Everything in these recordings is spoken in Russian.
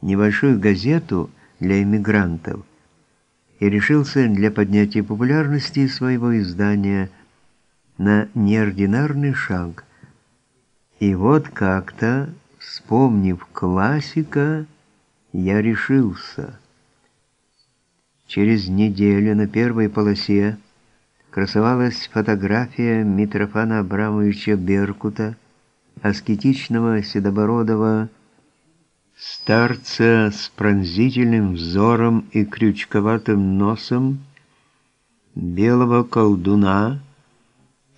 небольшую газету для эмигрантов и решился для поднятия популярности своего издания на неординарный шаг. И вот как-то, вспомнив классика, я решился. Через неделю на первой полосе красовалась фотография Митрофана Абрамовича Беркута, аскетичного седобородого старца с пронзительным взором и крючковатым носом, белого колдуна,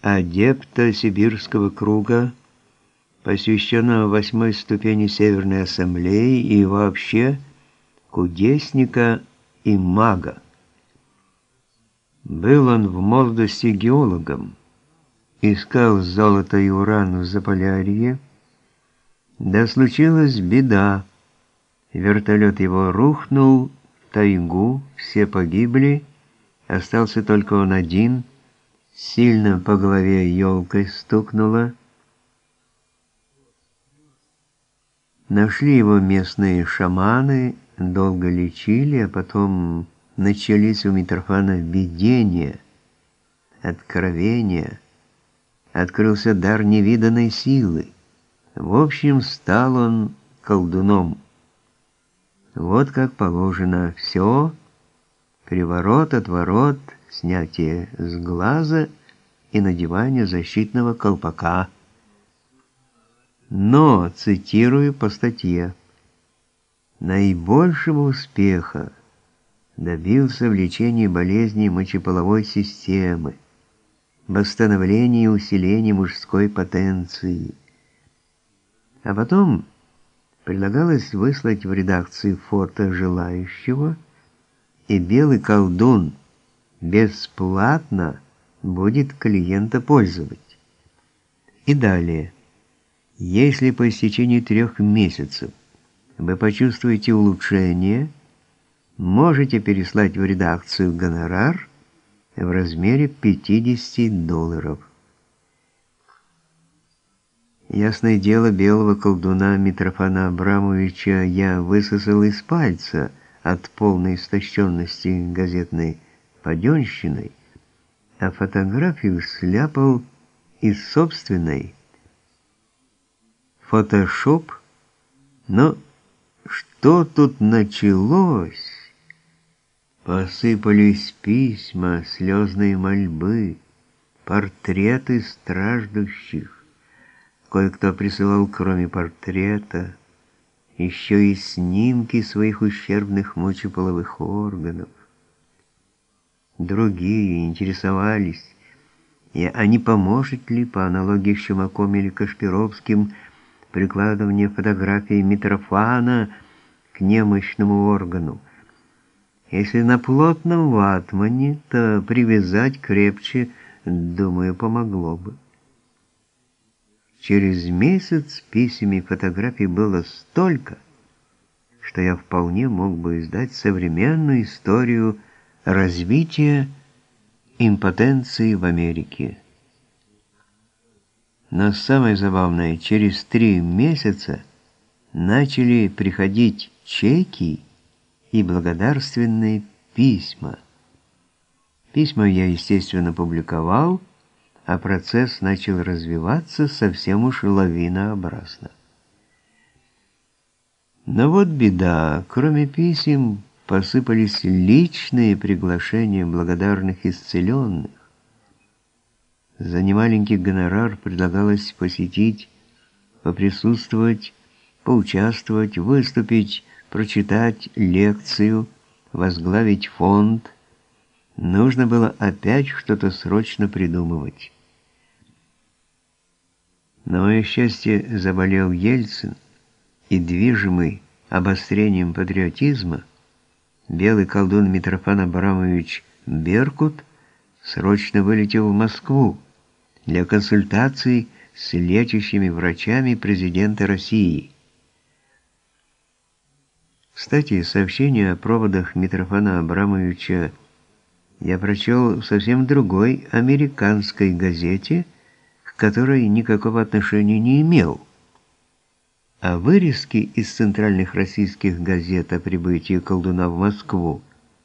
адепта сибирского круга, посвященного восьмой ступени Северной Ассамблеи и вообще кудесника и мага. Был он в молодости геологом, искал золото и уран в Заполярье, да случилась беда. Вертолет его рухнул в тайгу, все погибли, остался только он один, сильно по голове елкой стукнуло. Нашли его местные шаманы, долго лечили, а потом начались у Митрофана видения, откровения, открылся дар невиданной силы. В общем, стал он колдуном. Вот как положено все, приворот, отворот, снятие с глаза и надевание защитного колпака. Но, цитирую по статье, наибольшего успеха добился в лечении болезней мочеполовой системы, восстановлении и усилении мужской потенции. А потом предлагалось выслать в редакцию фото желающего, и белый колдун бесплатно будет клиента пользовать. И далее. Если по истечении трех месяцев вы почувствуете улучшение, можете переслать в редакцию гонорар в размере 50 долларов. Ясное дело, белого колдуна Митрофана Абрамовича я высосал из пальца от полной истощенности газетной паденщиной, а фотографию сляпал из собственной. Фотошоп? Но что тут началось? Посыпались письма, слезные мольбы, портреты страждущих. Кое-кто присылал, кроме портрета, еще и снимки своих ущербных мочеполовых органов. Другие интересовались, и а не поможет ли по аналогии с Чумаком или Кашпировским прикладывание фотографии Митрофана к немощному органу. Если на плотном ватмане, то привязать крепче, думаю, помогло бы. Через месяц писем и фотографий было столько, что я вполне мог бы издать современную историю развития импотенции в Америке. Но самое забавное, через три месяца начали приходить чеки и благодарственные письма. Письма я, естественно, публиковал, а процесс начал развиваться совсем уж лавинообразно. Но вот беда, кроме писем посыпались личные приглашения благодарных исцеленных. За немаленький гонорар предлагалось посетить, поприсутствовать, поучаствовать, выступить, прочитать лекцию, возглавить фонд. Нужно было опять что-то срочно придумывать. На мое счастье заболел Ельцин, и движимый обострением патриотизма белый колдун Митрофан Абрамович Беркут срочно вылетел в Москву для консультаций с лечащими врачами президента России. Кстати, сообщение о проводах Митрофана Абрамовича я прочел в совсем другой американской газете – который никакого отношения не имел. А вырезки из центральных российских газет о прибытии колдуна в Москву